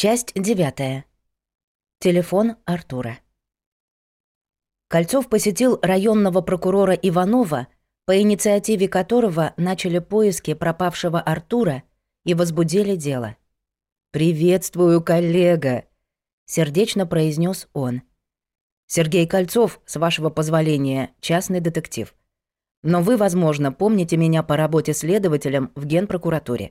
Часть девятая. Телефон Артура. Кольцов посетил районного прокурора Иванова, по инициативе которого начали поиски пропавшего Артура и возбудили дело. «Приветствую, коллега!» — сердечно произнес он. «Сергей Кольцов, с вашего позволения, частный детектив. Но вы, возможно, помните меня по работе следователем в Генпрокуратуре.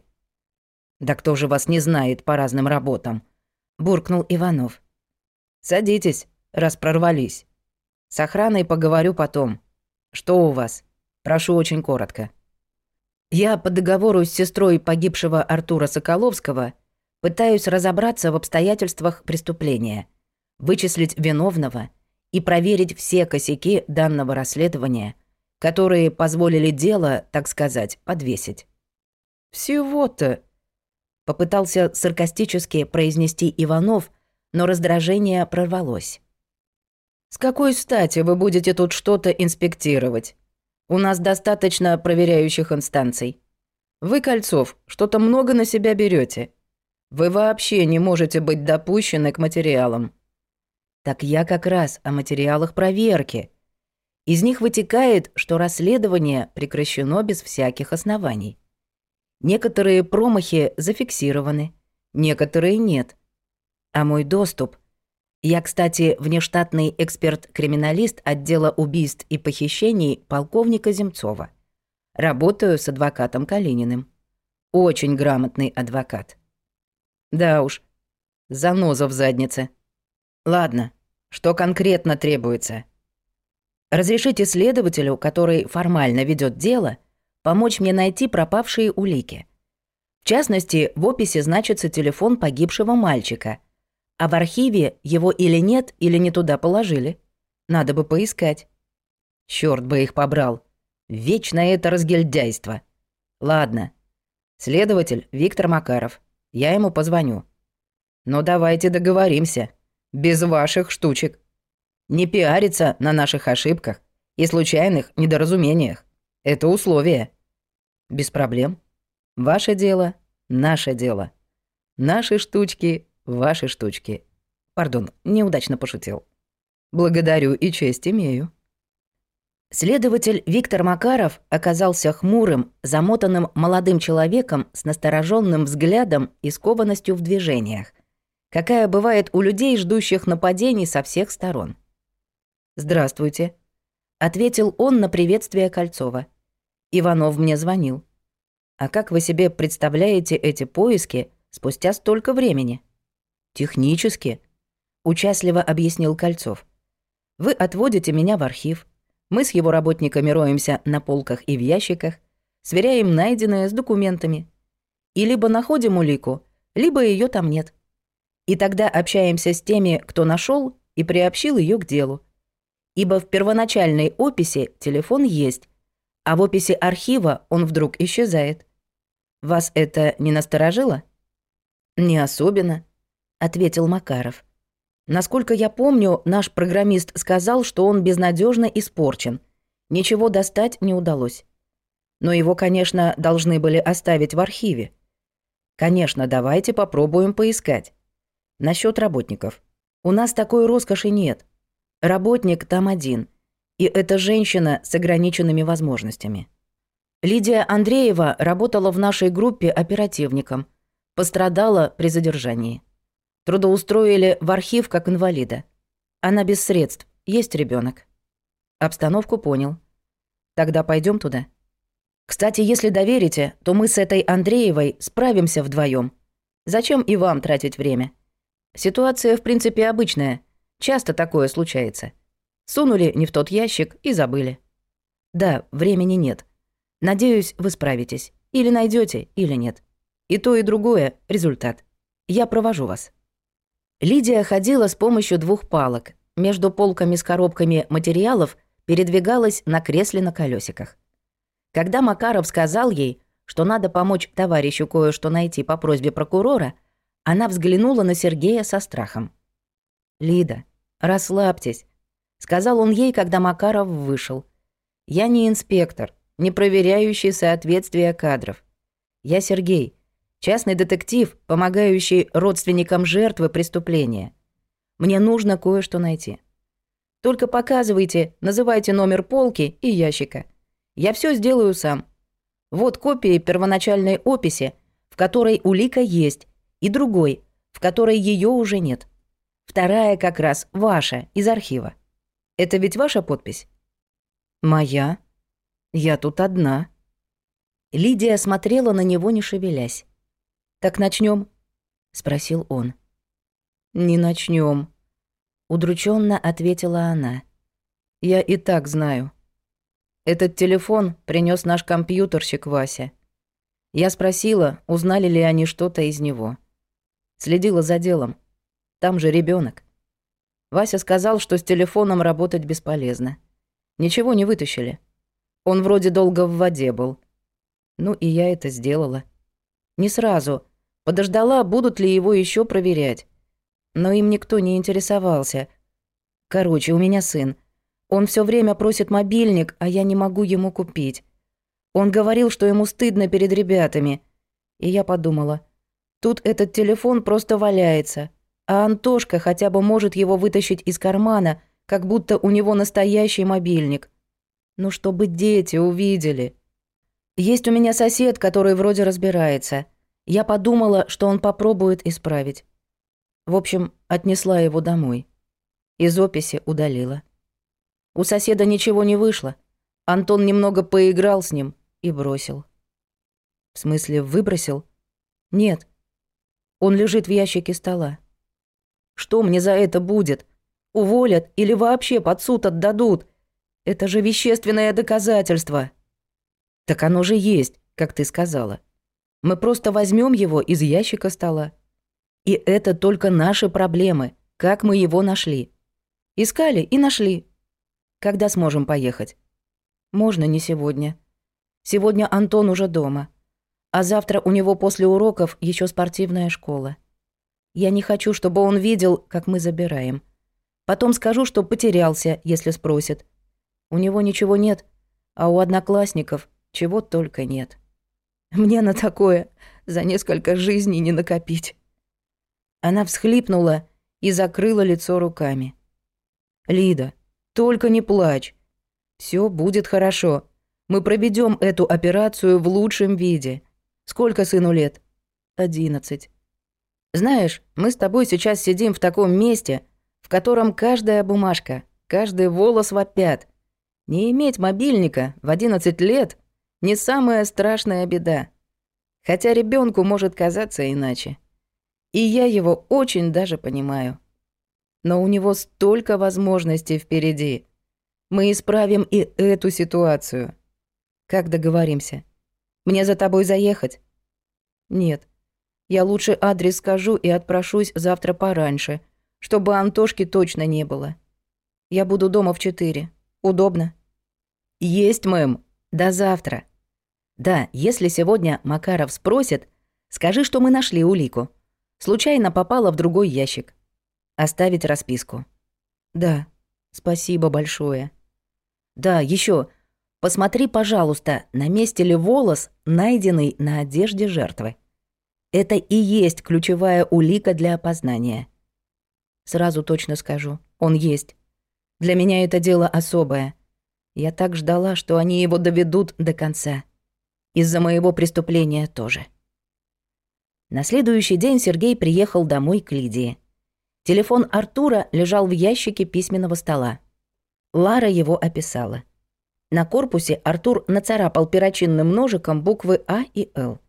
Да кто же вас не знает по разным работам?» – буркнул Иванов. «Садитесь, раз прорвались. С охраной поговорю потом. Что у вас? Прошу очень коротко». Я по договору с сестрой погибшего Артура Соколовского пытаюсь разобраться в обстоятельствах преступления, вычислить виновного и проверить все косяки данного расследования, которые позволили дело, так сказать, подвесить. «Всего-то Попытался саркастически произнести Иванов, но раздражение прорвалось. «С какой стати вы будете тут что-то инспектировать? У нас достаточно проверяющих инстанций. Вы, Кольцов, что-то много на себя берете. Вы вообще не можете быть допущены к материалам». «Так я как раз о материалах проверки. Из них вытекает, что расследование прекращено без всяких оснований». Некоторые промахи зафиксированы, некоторые нет. А мой доступ... Я, кстати, внештатный эксперт-криминалист отдела убийств и похищений полковника Земцова. Работаю с адвокатом Калининым. Очень грамотный адвокат. Да уж, заноза в заднице. Ладно, что конкретно требуется? Разрешите следователю, который формально ведет дело, помочь мне найти пропавшие улики. В частности, в описи значится телефон погибшего мальчика. А в архиве его или нет, или не туда положили. Надо бы поискать. Черт бы их побрал. Вечно это разгильдяйство. Ладно. Следователь Виктор Макаров. Я ему позвоню. Но давайте договоримся. Без ваших штучек. Не пиариться на наших ошибках и случайных недоразумениях. Это условие. Без проблем. Ваше дело — наше дело. Наши штучки — ваши штучки. Пардон, неудачно пошутил. Благодарю и честь имею. Следователь Виктор Макаров оказался хмурым, замотанным молодым человеком с настороженным взглядом и скованностью в движениях, какая бывает у людей, ждущих нападений со всех сторон. «Здравствуйте», — ответил он на приветствие Кольцова. Иванов мне звонил. А как вы себе представляете эти поиски спустя столько времени? Технически, участливо объяснил Кольцов. Вы отводите меня в архив. Мы с его работниками роемся на полках и в ящиках, сверяем найденное с документами. И либо находим улику, либо ее там нет. И тогда общаемся с теми, кто нашел и приобщил ее к делу. Ибо в первоначальной описи телефон есть, а в описи архива он вдруг исчезает. Вас это не насторожило? Не особенно, ответил Макаров. Насколько я помню, наш программист сказал, что он безнадежно испорчен. Ничего достать не удалось. Но его, конечно, должны были оставить в архиве. Конечно, давайте попробуем поискать. Насчет работников. У нас такой роскоши нет. Работник там один — и эта женщина с ограниченными возможностями. Лидия Андреева работала в нашей группе оперативником, пострадала при задержании. Трудоустроили в архив как инвалида. Она без средств, есть ребенок. Обстановку понял. Тогда пойдем туда. Кстати, если доверите, то мы с этой Андреевой справимся вдвоем. Зачем и вам тратить время? Ситуация, в принципе, обычная. Часто такое случается. Сунули не в тот ящик и забыли. Да, времени нет. Надеюсь, вы справитесь. Или найдете, или нет. И то, и другое — результат. Я провожу вас». Лидия ходила с помощью двух палок. Между полками с коробками материалов передвигалась на кресле на колесиках. Когда Макаров сказал ей, что надо помочь товарищу кое-что найти по просьбе прокурора, она взглянула на Сергея со страхом. «Лида, расслабьтесь, Сказал он ей, когда Макаров вышел. «Я не инспектор, не проверяющий соответствие кадров. Я Сергей, частный детектив, помогающий родственникам жертвы преступления. Мне нужно кое-что найти. Только показывайте, называйте номер полки и ящика. Я все сделаю сам. Вот копии первоначальной описи, в которой улика есть, и другой, в которой ее уже нет. Вторая как раз ваша, из архива. Это ведь ваша подпись? Моя. Я тут одна. Лидия смотрела на него, не шевелясь. Так начнем? спросил он. Не начнем, удрученно ответила она. Я и так знаю. Этот телефон принес наш компьютерщик Вася. Я спросила, узнали ли они что-то из него. Следила за делом. Там же ребенок. Вася сказал, что с телефоном работать бесполезно. Ничего не вытащили. Он вроде долго в воде был. Ну и я это сделала. Не сразу. Подождала, будут ли его еще проверять. Но им никто не интересовался. Короче, у меня сын. Он все время просит мобильник, а я не могу ему купить. Он говорил, что ему стыдно перед ребятами. И я подумала, тут этот телефон просто валяется, а А Антошка хотя бы может его вытащить из кармана, как будто у него настоящий мобильник. Ну, чтобы дети увидели. Есть у меня сосед, который вроде разбирается. Я подумала, что он попробует исправить. В общем, отнесла его домой. Из описи удалила. У соседа ничего не вышло. Антон немного поиграл с ним и бросил. В смысле, выбросил? Нет. Он лежит в ящике стола. Что мне за это будет? Уволят или вообще под суд отдадут? Это же вещественное доказательство. Так оно же есть, как ты сказала. Мы просто возьмем его из ящика стола. И это только наши проблемы, как мы его нашли. Искали и нашли. Когда сможем поехать? Можно не сегодня. Сегодня Антон уже дома. А завтра у него после уроков еще спортивная школа. Я не хочу, чтобы он видел, как мы забираем. Потом скажу, что потерялся, если спросит. У него ничего нет, а у одноклассников чего только нет. Мне на такое за несколько жизней не накопить. Она всхлипнула и закрыла лицо руками. Лида, только не плачь. Все будет хорошо. Мы проведем эту операцию в лучшем виде. Сколько сыну лет? Одиннадцать. Знаешь, мы с тобой сейчас сидим в таком месте, в котором каждая бумажка, каждый волос вопят. Не иметь мобильника в 11 лет — не самая страшная беда. Хотя ребенку может казаться иначе. И я его очень даже понимаю. Но у него столько возможностей впереди. Мы исправим и эту ситуацию. Как договоримся? Мне за тобой заехать? Нет. Я лучше адрес скажу и отпрошусь завтра пораньше, чтобы Антошки точно не было. Я буду дома в четыре. Удобно?» «Есть, мэм. До завтра». «Да, если сегодня Макаров спросит, скажи, что мы нашли улику. Случайно попала в другой ящик. Оставить расписку». «Да, спасибо большое». «Да, еще. Посмотри, пожалуйста, на месте ли волос, найденный на одежде жертвы». Это и есть ключевая улика для опознания. Сразу точно скажу, он есть. Для меня это дело особое. Я так ждала, что они его доведут до конца. Из-за моего преступления тоже. На следующий день Сергей приехал домой к Лидии. Телефон Артура лежал в ящике письменного стола. Лара его описала. На корпусе Артур нацарапал перочинным ножиком буквы А и Л.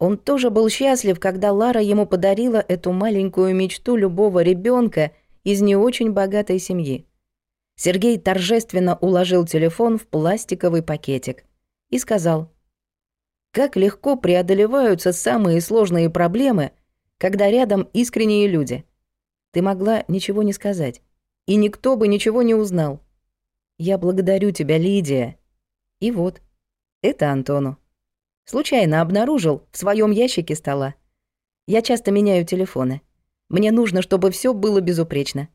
Он тоже был счастлив, когда Лара ему подарила эту маленькую мечту любого ребенка из не очень богатой семьи. Сергей торжественно уложил телефон в пластиковый пакетик и сказал, «Как легко преодолеваются самые сложные проблемы, когда рядом искренние люди. Ты могла ничего не сказать, и никто бы ничего не узнал. Я благодарю тебя, Лидия. И вот, это Антону». Случайно обнаружил в своем ящике стола. Я часто меняю телефоны. Мне нужно, чтобы все было безупречно.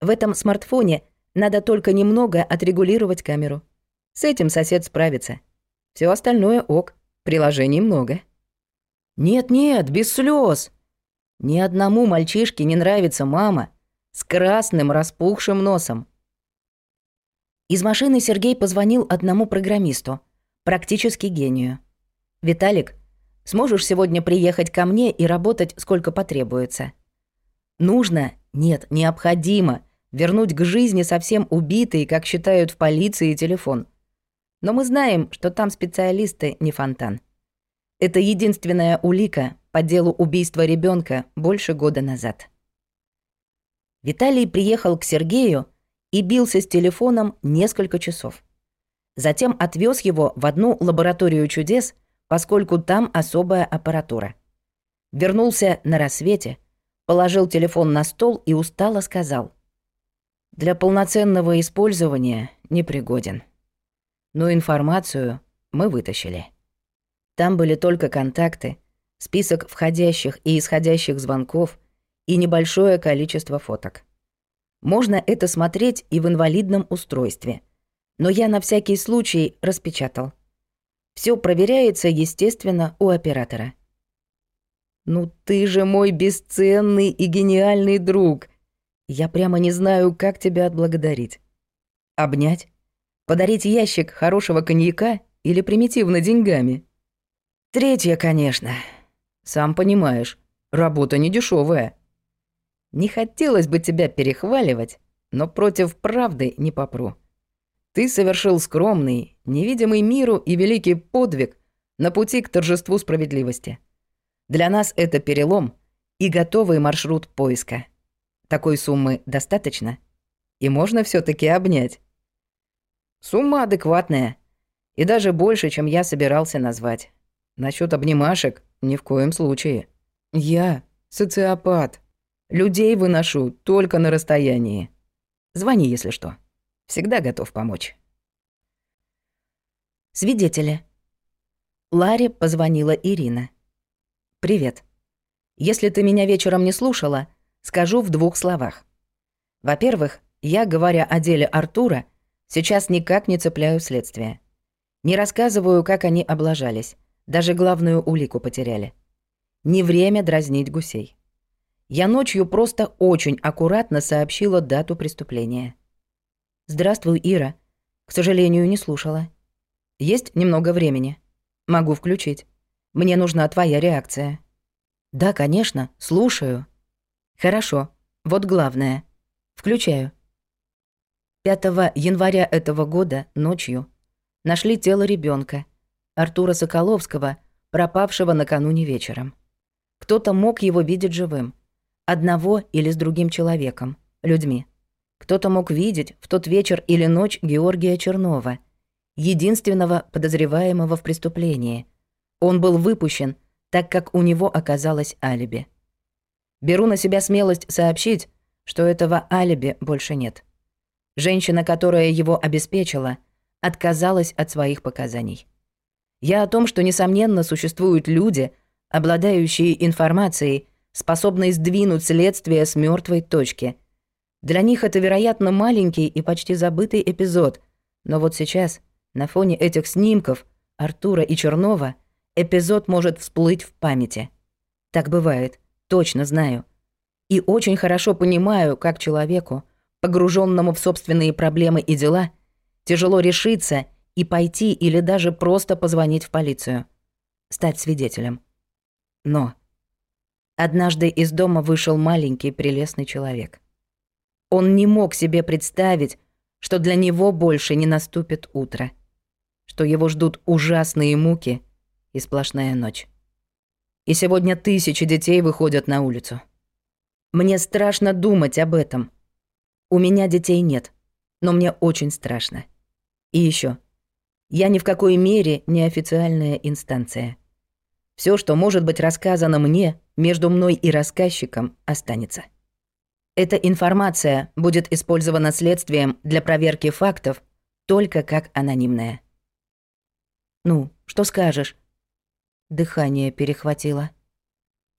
В этом смартфоне надо только немного отрегулировать камеру. С этим сосед справится. Все остальное ок. Приложений много. Нет-нет, без слез. Ни одному мальчишке не нравится мама с красным распухшим носом. Из машины Сергей позвонил одному программисту, практически гению. Виталик, сможешь сегодня приехать ко мне и работать сколько потребуется? Нужно, нет, необходимо вернуть к жизни совсем убитый, как считают в полиции, телефон. Но мы знаем, что там специалисты не фонтан. Это единственная улика по делу убийства ребенка больше года назад. Виталий приехал к Сергею и бился с телефоном несколько часов. Затем отвез его в одну лабораторию чудес – поскольку там особая аппаратура. Вернулся на рассвете, положил телефон на стол и устало сказал. Для полноценного использования непригоден. Но информацию мы вытащили. Там были только контакты, список входящих и исходящих звонков и небольшое количество фоток. Можно это смотреть и в инвалидном устройстве. Но я на всякий случай распечатал — все проверяется, естественно, у оператора. «Ну ты же мой бесценный и гениальный друг! Я прямо не знаю, как тебя отблагодарить. Обнять? Подарить ящик хорошего коньяка или примитивно деньгами?» «Третье, конечно. Сам понимаешь, работа не дешевая. Не хотелось бы тебя перехваливать, но против правды не попру». Ты совершил скромный, невидимый миру и великий подвиг на пути к торжеству справедливости. Для нас это перелом и готовый маршрут поиска. Такой суммы достаточно, и можно все таки обнять. Сумма адекватная, и даже больше, чем я собирался назвать. Насчет обнимашек ни в коем случае. Я социопат. Людей выношу только на расстоянии. Звони, если что. Всегда готов помочь. Свидетели. Ларе позвонила Ирина. «Привет. Если ты меня вечером не слушала, скажу в двух словах. Во-первых, я, говоря о деле Артура, сейчас никак не цепляю следствие. Не рассказываю, как они облажались, даже главную улику потеряли. Не время дразнить гусей. Я ночью просто очень аккуратно сообщила дату преступления. «Здравствуй, Ира. К сожалению, не слушала. Есть немного времени. Могу включить. Мне нужна твоя реакция». «Да, конечно, слушаю». «Хорошо. Вот главное. Включаю». 5 января этого года ночью нашли тело ребенка Артура Соколовского, пропавшего накануне вечером. Кто-то мог его видеть живым. Одного или с другим человеком, людьми. Кто-то мог видеть в тот вечер или ночь Георгия Чернова, единственного подозреваемого в преступлении. Он был выпущен, так как у него оказалось алиби. Беру на себя смелость сообщить, что этого алиби больше нет. Женщина, которая его обеспечила, отказалась от своих показаний. Я о том, что, несомненно, существуют люди, обладающие информацией, способной сдвинуть следствие с мертвой точки – Для них это, вероятно, маленький и почти забытый эпизод, но вот сейчас, на фоне этих снимков Артура и Чернова, эпизод может всплыть в памяти. Так бывает, точно знаю. И очень хорошо понимаю, как человеку, погруженному в собственные проблемы и дела, тяжело решиться и пойти или даже просто позвонить в полицию. Стать свидетелем. Но однажды из дома вышел маленький прелестный человек. Он не мог себе представить, что для него больше не наступит утро, что его ждут ужасные муки и сплошная ночь. И сегодня тысячи детей выходят на улицу. Мне страшно думать об этом. У меня детей нет, но мне очень страшно. И еще, Я ни в какой мере не официальная инстанция. Все, что может быть рассказано мне, между мной и рассказчиком, останется. Эта информация будет использована следствием для проверки фактов только как анонимная. Ну, что скажешь? Дыхание перехватило.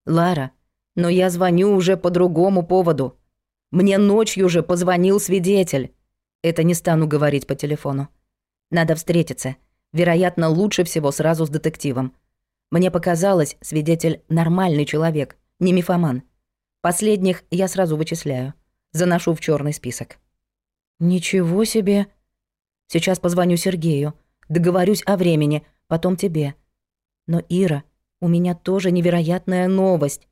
Лара, но я звоню уже по другому поводу. Мне ночью же позвонил свидетель. Это не стану говорить по телефону. Надо встретиться. Вероятно, лучше всего сразу с детективом. Мне показалось, свидетель нормальный человек, не мифоман последних я сразу вычисляю. Заношу в черный список. «Ничего себе!» «Сейчас позвоню Сергею. Договорюсь о времени, потом тебе». «Но, Ира, у меня тоже невероятная новость.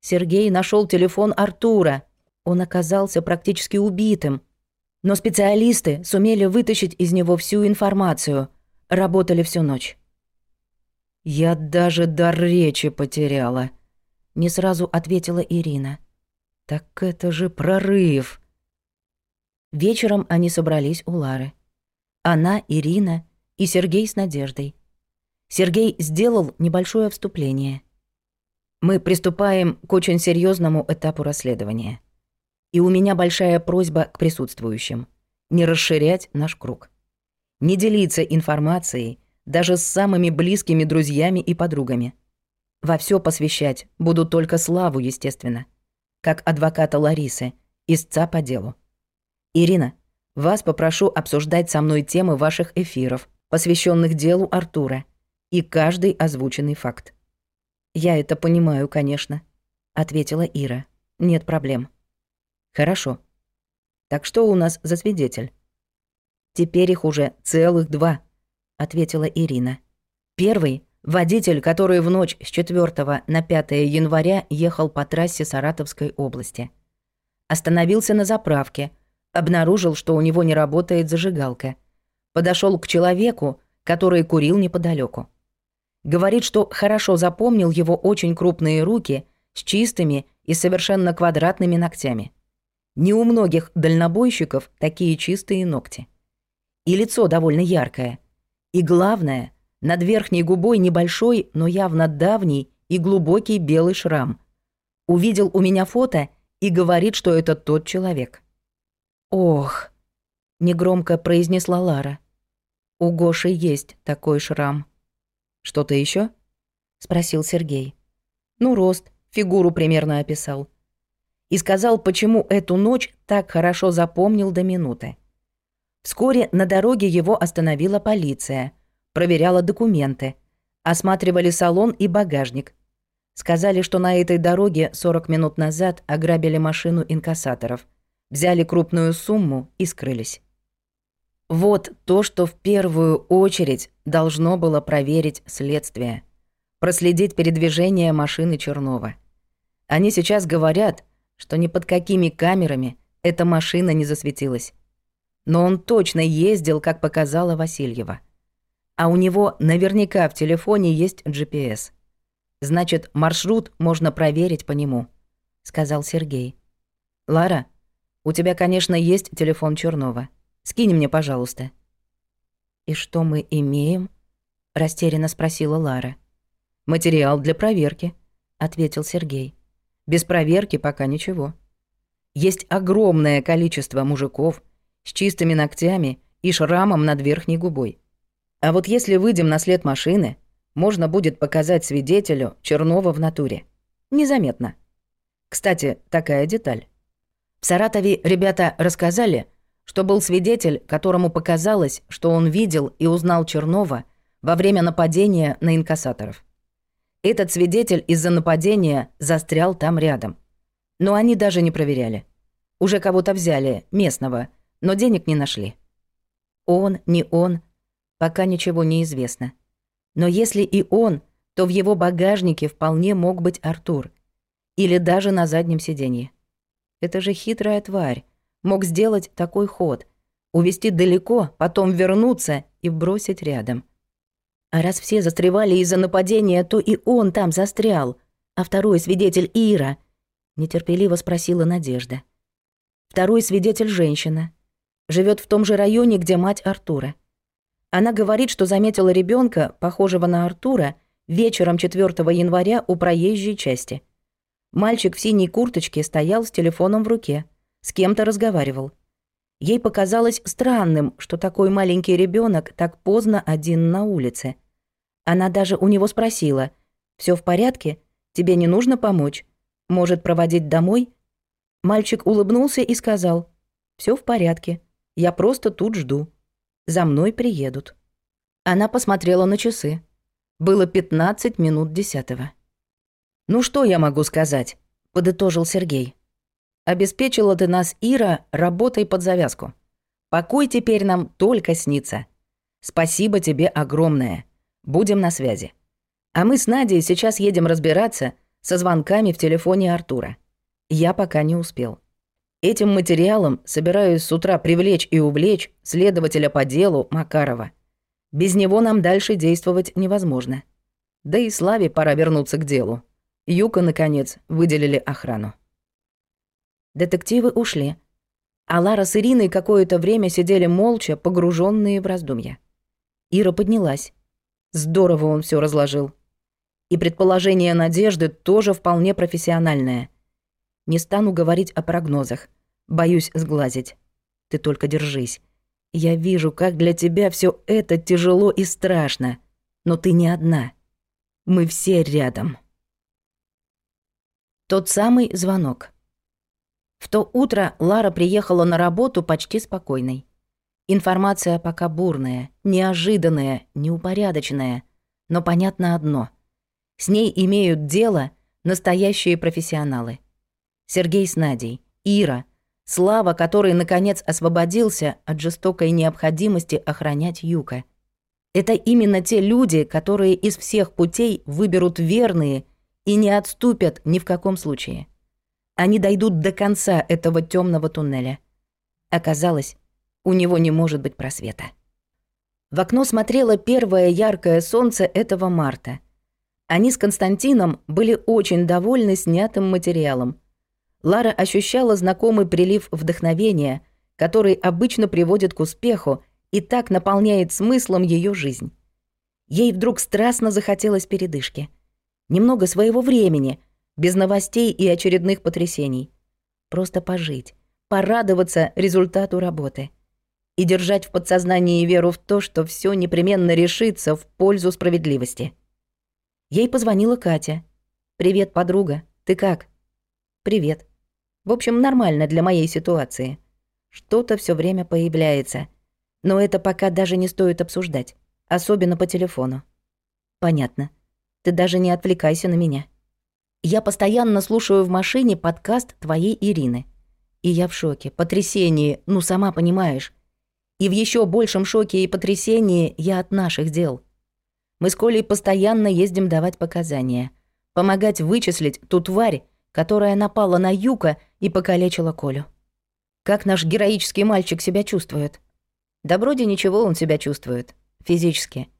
Сергей нашел телефон Артура. Он оказался практически убитым. Но специалисты сумели вытащить из него всю информацию. Работали всю ночь». «Я даже дар речи потеряла», не сразу ответила Ирина. «Так это же прорыв!» Вечером они собрались у Лары. Она, Ирина и Сергей с Надеждой. Сергей сделал небольшое вступление. «Мы приступаем к очень серьезному этапу расследования. И у меня большая просьба к присутствующим. Не расширять наш круг. Не делиться информацией даже с самыми близкими друзьями и подругами» Во все посвящать буду только Славу, естественно. Как адвоката Ларисы, истца по делу. Ирина, вас попрошу обсуждать со мной темы ваших эфиров, посвященных делу Артура, и каждый озвученный факт. Я это понимаю, конечно, ответила Ира. Нет проблем. Хорошо. Так что у нас за свидетель? Теперь их уже целых два, ответила Ирина. Первый Водитель, который в ночь с 4 на 5 января ехал по трассе Саратовской области. Остановился на заправке, обнаружил, что у него не работает зажигалка. Подошел к человеку, который курил неподалеку. Говорит, что хорошо запомнил его очень крупные руки с чистыми и совершенно квадратными ногтями. Не у многих дальнобойщиков такие чистые ногти. И лицо довольно яркое. И главное — над верхней губой небольшой, но явно давний и глубокий белый шрам. Увидел у меня фото и говорит, что это тот человек. «Ох», — негромко произнесла Лара. «У Гоши есть такой шрам». «Что-то еще? спросил Сергей. «Ну, рост, фигуру примерно описал». И сказал, почему эту ночь так хорошо запомнил до минуты. Вскоре на дороге его остановила полиция — проверяла документы, осматривали салон и багажник. Сказали, что на этой дороге 40 минут назад ограбили машину инкассаторов, взяли крупную сумму и скрылись. Вот то, что в первую очередь должно было проверить следствие. Проследить передвижение машины Чернова. Они сейчас говорят, что ни под какими камерами эта машина не засветилась. Но он точно ездил, как показала Васильева а у него наверняка в телефоне есть GPS. Значит, маршрут можно проверить по нему», — сказал Сергей. «Лара, у тебя, конечно, есть телефон Чернова. Скинь мне, пожалуйста». «И что мы имеем?» — растерянно спросила Лара. «Материал для проверки», — ответил Сергей. «Без проверки пока ничего. Есть огромное количество мужиков с чистыми ногтями и шрамом над верхней губой». А вот если выйдем на след машины, можно будет показать свидетелю Чернова в натуре. Незаметно. Кстати, такая деталь. В Саратове ребята рассказали, что был свидетель, которому показалось, что он видел и узнал Чернова во время нападения на инкассаторов. Этот свидетель из-за нападения застрял там рядом. Но они даже не проверяли. Уже кого-то взяли, местного, но денег не нашли. Он, не он, пока ничего не известно. Но если и он, то в его багажнике вполне мог быть Артур. Или даже на заднем сиденье. Это же хитрая тварь. Мог сделать такой ход. Увести далеко, потом вернуться и бросить рядом. А раз все застревали из-за нападения, то и он там застрял. А второй свидетель Ира? Нетерпеливо спросила Надежда. Второй свидетель женщина. Живет в том же районе, где мать Артура. Она говорит, что заметила ребенка, похожего на Артура, вечером 4 января у проезжей части. Мальчик в синей курточке стоял с телефоном в руке с кем-то разговаривал. Ей показалось странным, что такой маленький ребенок так поздно один на улице. Она даже у него спросила, все в порядке? Тебе не нужно помочь? Может, проводить домой?» Мальчик улыбнулся и сказал, все в порядке, я просто тут жду. За мной приедут. Она посмотрела на часы. Было 15 минут десятого. «Ну что я могу сказать?» – подытожил Сергей. «Обеспечила ты нас, Ира, работой под завязку. Покой теперь нам только снится. Спасибо тебе огромное. Будем на связи. А мы с Надей сейчас едем разбираться со звонками в телефоне Артура. Я пока не успел». Этим материалом собираюсь с утра привлечь и увлечь следователя по делу Макарова. Без него нам дальше действовать невозможно. Да и Славе пора вернуться к делу. Юка, наконец, выделили охрану. Детективы ушли. А Лара с Ириной какое-то время сидели молча, погруженные в раздумья. Ира поднялась. Здорово он все разложил. И предположение Надежды тоже вполне профессиональное — Не стану говорить о прогнозах. Боюсь сглазить. Ты только держись. Я вижу, как для тебя все это тяжело и страшно. Но ты не одна. Мы все рядом. Тот самый звонок. В то утро Лара приехала на работу почти спокойной. Информация пока бурная, неожиданная, неупорядоченная. Но понятно одно. С ней имеют дело настоящие профессионалы. Сергей с Надей, Ира, Слава, который, наконец, освободился от жестокой необходимости охранять Юка. Это именно те люди, которые из всех путей выберут верные и не отступят ни в каком случае. Они дойдут до конца этого темного туннеля. Оказалось, у него не может быть просвета. В окно смотрело первое яркое солнце этого марта. Они с Константином были очень довольны снятым материалом – Лара ощущала знакомый прилив вдохновения, который обычно приводит к успеху и так наполняет смыслом ее жизнь. Ей вдруг страстно захотелось передышки. Немного своего времени, без новостей и очередных потрясений. Просто пожить, порадоваться результату работы. И держать в подсознании веру в то, что все непременно решится в пользу справедливости. Ей позвонила Катя. «Привет, подруга. Ты как?» «Привет. В общем, нормально для моей ситуации. Что-то все время появляется. Но это пока даже не стоит обсуждать. Особенно по телефону. Понятно. Ты даже не отвлекайся на меня. Я постоянно слушаю в машине подкаст твоей Ирины. И я в шоке, потрясении, ну сама понимаешь. И в еще большем шоке и потрясении я от наших дел. Мы с Колей постоянно ездим давать показания. Помогать вычислить ту тварь, которая напала на Юка и покалечила Колю. Как наш героический мальчик себя чувствует? Да вроде ничего он себя чувствует. Физически.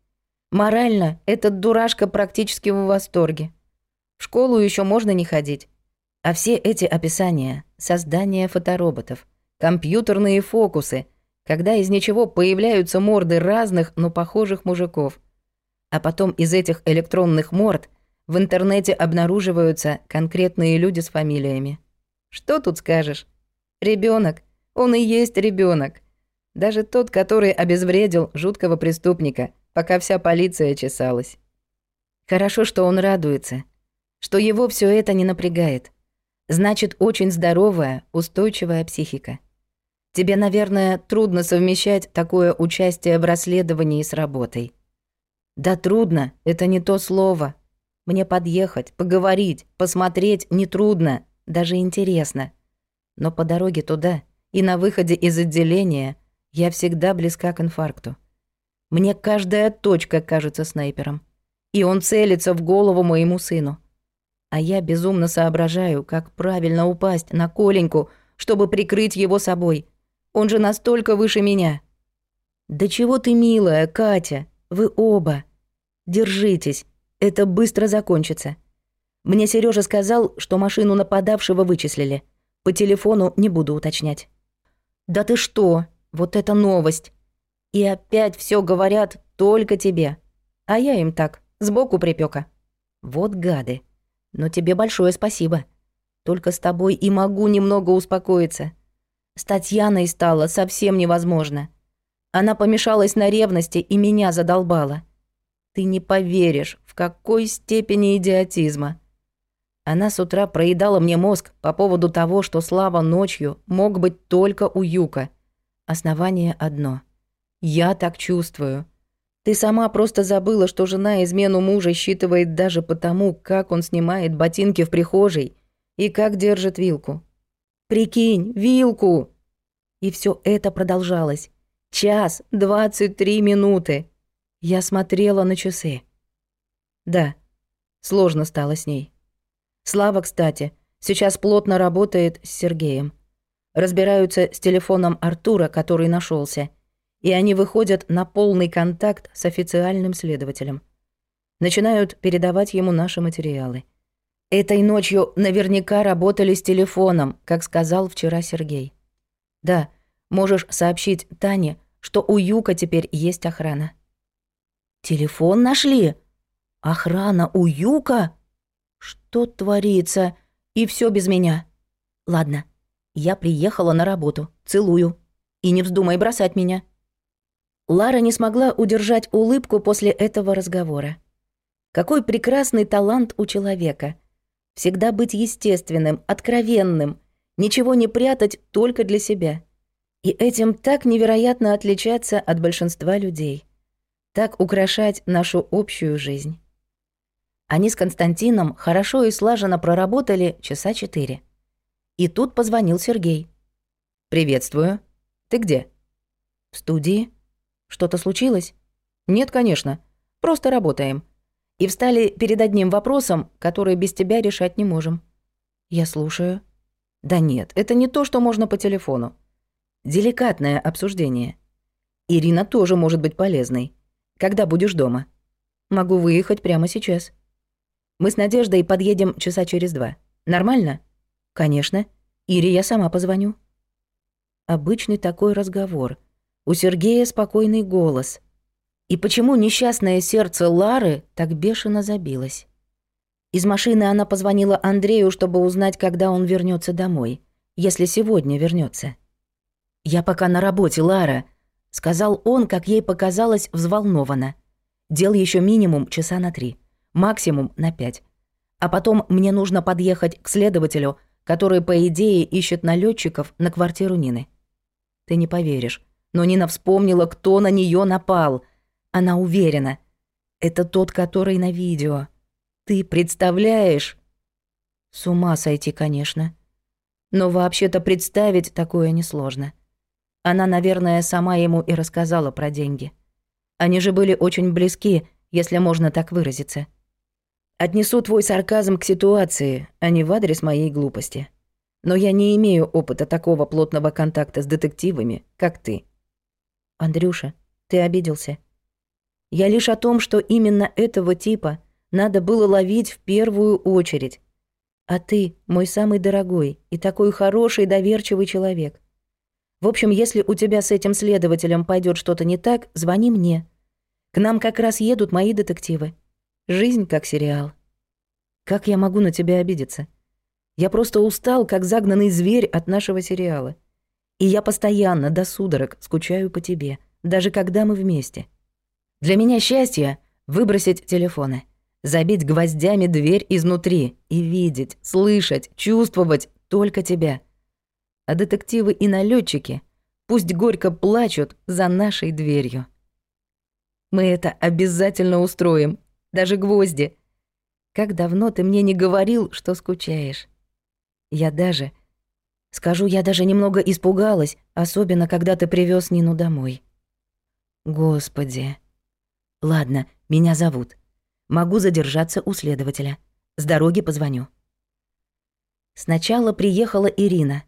Морально этот дурашка практически в восторге. В школу еще можно не ходить. А все эти описания — создание фотороботов, компьютерные фокусы, когда из ничего появляются морды разных, но похожих мужиков. А потом из этих электронных морд в интернете обнаруживаются конкретные люди с фамилиями. Что тут скажешь? Ребенок, он и есть ребенок. Даже тот, который обезвредил жуткого преступника, пока вся полиция чесалась. Хорошо, что он радуется, что его все это не напрягает. Значит, очень здоровая, устойчивая психика. Тебе, наверное, трудно совмещать такое участие в расследовании с работой. Да трудно, это не то слово. Мне подъехать, поговорить, посмотреть нетрудно, даже интересно. Но по дороге туда и на выходе из отделения я всегда близка к инфаркту. Мне каждая точка кажется снайпером. И он целится в голову моему сыну. А я безумно соображаю, как правильно упасть на Коленьку, чтобы прикрыть его собой. Он же настолько выше меня. «Да чего ты, милая, Катя? Вы оба. Держитесь, это быстро закончится. Мне Сережа сказал, что машину нападавшего вычислили. По телефону не буду уточнять. Да ты что? Вот это новость. И опять все говорят только тебе. А я им так, сбоку припека. Вот гады. Но тебе большое спасибо. Только с тобой и могу немного успокоиться. С Татьяной стало совсем невозможно. Она помешалась на ревности и меня задолбала. Ты не поверишь, какой степени идиотизма. Она с утра проедала мне мозг по поводу того, что Слава ночью мог быть только у Юка. Основание одно. Я так чувствую. Ты сама просто забыла, что жена измену мужа считывает даже по тому, как он снимает ботинки в прихожей и как держит вилку. Прикинь, вилку! И все это продолжалось. Час двадцать три минуты. Я смотрела на часы. Да. Сложно стало с ней. Слава, кстати, сейчас плотно работает с Сергеем. Разбираются с телефоном Артура, который нашелся, и они выходят на полный контакт с официальным следователем. Начинают передавать ему наши материалы. Этой ночью наверняка работали с телефоном, как сказал вчера Сергей. Да, можешь сообщить Тане, что у Юка теперь есть охрана. «Телефон нашли!» Охрана у Юка? Что творится? И все без меня. Ладно, я приехала на работу. Целую. И не вздумай бросать меня. Лара не смогла удержать улыбку после этого разговора. Какой прекрасный талант у человека. Всегда быть естественным, откровенным, ничего не прятать только для себя. И этим так невероятно отличаться от большинства людей. Так украшать нашу общую жизнь. Они с Константином хорошо и слаженно проработали часа четыре. И тут позвонил Сергей. «Приветствую. Ты где?» «В студии. Что-то случилось?» «Нет, конечно. Просто работаем. И встали перед одним вопросом, который без тебя решать не можем». «Я слушаю». «Да нет, это не то, что можно по телефону. Деликатное обсуждение. Ирина тоже может быть полезной. Когда будешь дома?» «Могу выехать прямо сейчас». Мы с Надеждой подъедем часа через два. Нормально? Конечно. Ире я сама позвоню. Обычный такой разговор. У Сергея спокойный голос. И почему несчастное сердце Лары так бешено забилось? Из машины она позвонила Андрею, чтобы узнать, когда он вернется домой. Если сегодня вернется. «Я пока на работе, Лара», — сказал он, как ей показалось, взволнованно. «Дел еще минимум часа на три» максимум на 5. А потом мне нужно подъехать к следователю, который, по идее, ищет налетчиков на квартиру Нины. Ты не поверишь, но Нина вспомнила, кто на нее напал. Она уверена. Это тот, который на видео. Ты представляешь? С ума сойти, конечно. Но вообще-то представить такое несложно. Она, наверное, сама ему и рассказала про деньги. Они же были очень близки, если можно так выразиться. Отнесу твой сарказм к ситуации, а не в адрес моей глупости. Но я не имею опыта такого плотного контакта с детективами, как ты. Андрюша, ты обиделся. Я лишь о том, что именно этого типа надо было ловить в первую очередь. А ты мой самый дорогой и такой хороший доверчивый человек. В общем, если у тебя с этим следователем пойдет что-то не так, звони мне. К нам как раз едут мои детективы. Жизнь как сериал. Как я могу на тебя обидеться? Я просто устал, как загнанный зверь от нашего сериала. И я постоянно до судорог скучаю по тебе, даже когда мы вместе. Для меня счастье — выбросить телефоны, забить гвоздями дверь изнутри и видеть, слышать, чувствовать только тебя. А детективы и налетчики пусть горько плачут за нашей дверью. Мы это обязательно устроим, даже гвозди. Как давно ты мне не говорил, что скучаешь. Я даже... Скажу, я даже немного испугалась, особенно когда ты привез Нину домой. Господи. Ладно, меня зовут. Могу задержаться у следователя. С дороги позвоню. Сначала приехала Ирина.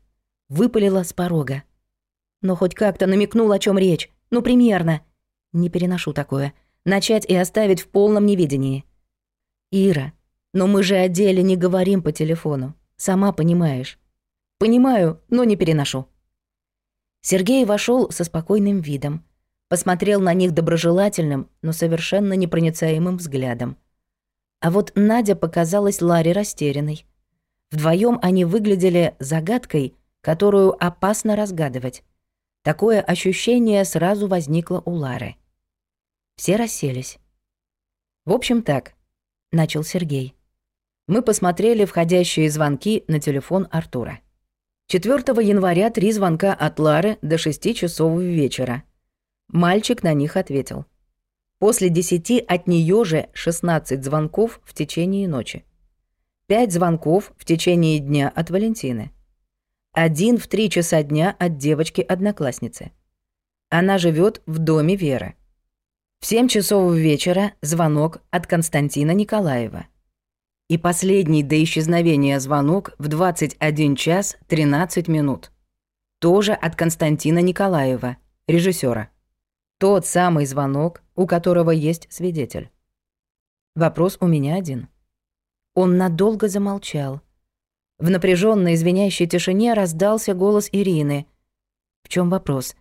Выпалила с порога. Но хоть как-то намекнул, о чем речь. Ну, примерно. Не переношу такое. — начать и оставить в полном неведении. «Ира, но мы же о деле не говорим по телефону. Сама понимаешь». «Понимаю, но не переношу». Сергей вошел со спокойным видом. Посмотрел на них доброжелательным, но совершенно непроницаемым взглядом. А вот Надя показалась Ларе растерянной. Вдвоем они выглядели загадкой, которую опасно разгадывать. Такое ощущение сразу возникло у Лары. Все расселись. «В общем так», — начал Сергей. Мы посмотрели входящие звонки на телефон Артура. 4 января три звонка от Лары до 6 часов вечера. Мальчик на них ответил. После 10 от нее же 16 звонков в течение ночи. 5 звонков в течение дня от Валентины. Один в 3 часа дня от девочки-одноклассницы. Она живет в доме Веры. В 7 часов вечера звонок от Константина Николаева. И последний до исчезновения звонок в 21 час 13 минут. Тоже от Константина Николаева, режиссера. Тот самый звонок, у которого есть свидетель. Вопрос у меня один. Он надолго замолчал. В напряженной извиняющей тишине раздался голос Ирины. В чем вопрос?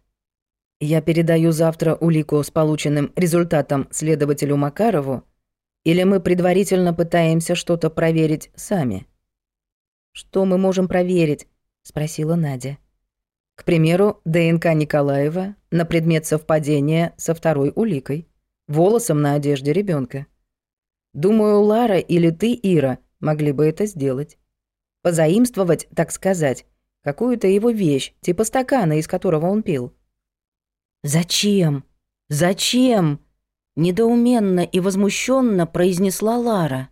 Я передаю завтра улику с полученным результатом следователю Макарову, или мы предварительно пытаемся что-то проверить сами? Что мы можем проверить? спросила Надя. К примеру, ДНК Николаева на предмет совпадения со второй уликой, волосом на одежде ребенка. Думаю, Лара или ты, Ира, могли бы это сделать. Позаимствовать, так сказать, какую-то его вещь, типа стакана, из которого он пил. «Зачем? Зачем?» — недоуменно и возмущенно произнесла Лара.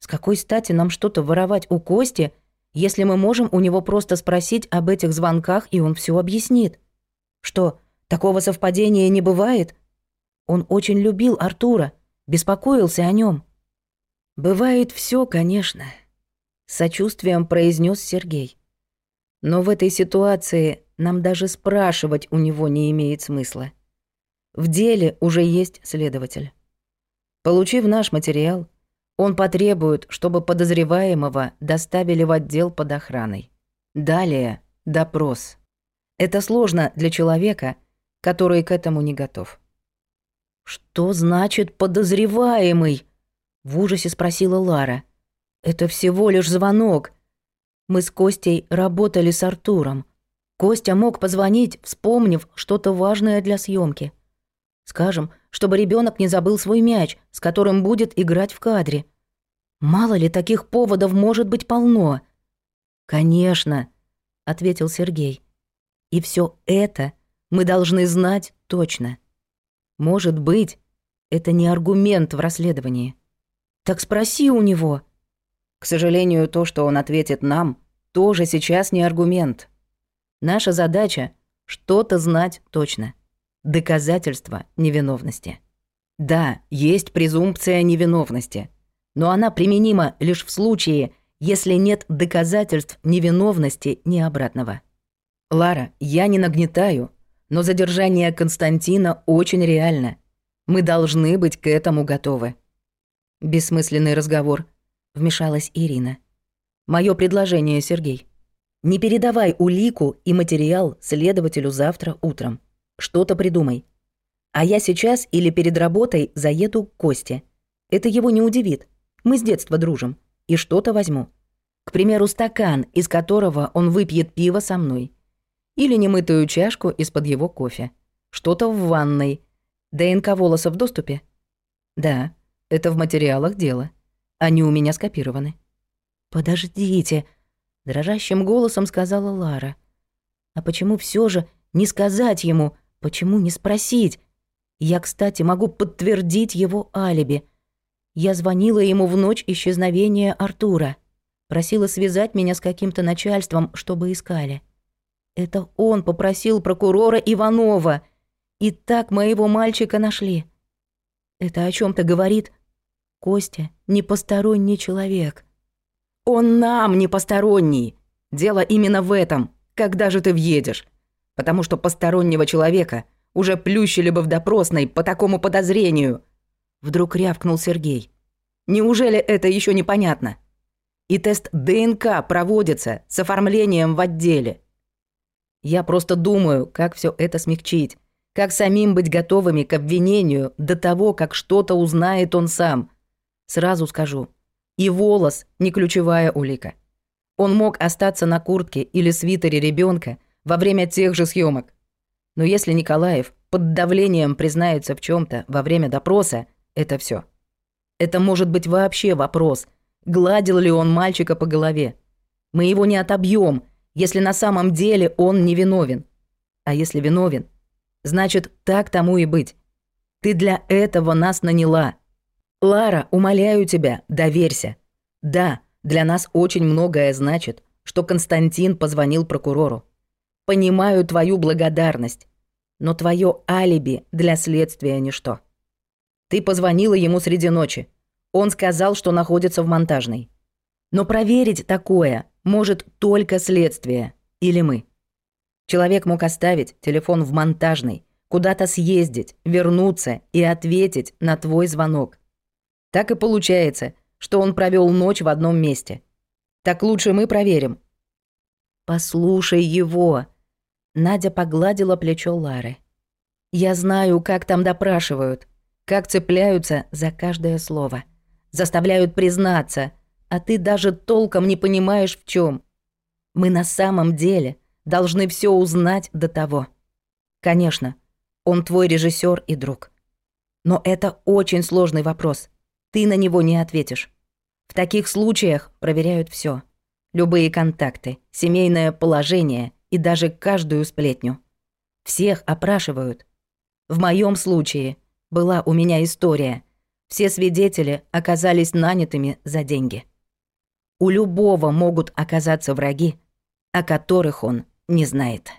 «С какой стати нам что-то воровать у Кости, если мы можем у него просто спросить об этих звонках, и он все объяснит? Что, такого совпадения не бывает?» Он очень любил Артура, беспокоился о нем. «Бывает все, конечно», — сочувствием произнес Сергей. «Но в этой ситуации нам даже спрашивать у него не имеет смысла. В деле уже есть следователь. Получив наш материал, он потребует, чтобы подозреваемого доставили в отдел под охраной. Далее — допрос. Это сложно для человека, который к этому не готов. «Что значит подозреваемый?» — в ужасе спросила Лара. «Это всего лишь звонок. Мы с Костей работали с Артуром. Костя мог позвонить, вспомнив что-то важное для съемки. Скажем, чтобы ребенок не забыл свой мяч, с которым будет играть в кадре. Мало ли таких поводов может быть полно. Конечно, ответил Сергей. И все это мы должны знать точно. Может быть, это не аргумент в расследовании. Так спроси у него. К сожалению, то, что он ответит нам, тоже сейчас не аргумент. Наша задача — что-то знать точно. Доказательство невиновности. Да, есть презумпция невиновности, но она применима лишь в случае, если нет доказательств невиновности ни обратного. Лара, я не нагнетаю, но задержание Константина очень реально. Мы должны быть к этому готовы. Бессмысленный разговор, вмешалась Ирина. Мое предложение, Сергей. Не передавай улику и материал следователю завтра утром. Что-то придумай. А я сейчас или перед работой заеду к Косте. Это его не удивит. Мы с детства дружим. И что-то возьму. К примеру, стакан, из которого он выпьет пиво со мной. Или немытую чашку из-под его кофе. Что-то в ванной. ДНК волоса в доступе? Да, это в материалах дело. Они у меня скопированы. «Подождите», дрожащим голосом сказала Лара. «А почему все же не сказать ему, Почему не спросить? Я, кстати, могу подтвердить его алиби. Я звонила ему в ночь исчезновения Артура. Просила связать меня с каким-то начальством, чтобы искали. Это он попросил прокурора Иванова. И так моего мальчика нашли. Это о чем то говорит? Костя не посторонний человек. Он нам не посторонний. Дело именно в этом. Когда же ты въедешь? Потому что постороннего человека уже плющили бы в допросной по такому подозрению. Вдруг рявкнул Сергей. Неужели это еще непонятно? И тест ДНК проводится с оформлением в отделе. Я просто думаю, как все это смягчить. Как самим быть готовыми к обвинению до того, как что-то узнает он сам. Сразу скажу, и волос – не ключевая улика. Он мог остаться на куртке или свитере ребенка во время тех же съемок. Но если Николаев под давлением признается в чем то во время допроса, это все. Это может быть вообще вопрос, гладил ли он мальчика по голове. Мы его не отобьем, если на самом деле он не виновен. А если виновен, значит, так тому и быть. Ты для этого нас наняла. Лара, умоляю тебя, доверься. Да, для нас очень многое значит, что Константин позвонил прокурору. Понимаю твою благодарность, но твое алиби для следствия ничто. Ты позвонила ему среди ночи. Он сказал, что находится в монтажной. Но проверить такое может только следствие или мы. Человек мог оставить телефон в монтажной, куда-то съездить, вернуться и ответить на твой звонок. Так и получается, что он провел ночь в одном месте. Так лучше мы проверим». «Послушай его», — Надя погладила плечо Лары. «Я знаю, как там допрашивают, как цепляются за каждое слово, заставляют признаться, а ты даже толком не понимаешь в чем. Мы на самом деле должны все узнать до того. Конечно, он твой режиссер и друг. Но это очень сложный вопрос. Ты на него не ответишь. В таких случаях проверяют все: Любые контакты, семейное положение и даже каждую сплетню. Всех опрашивают. В моем случае была у меня история. Все свидетели оказались нанятыми за деньги. У любого могут оказаться враги, о которых он не знает.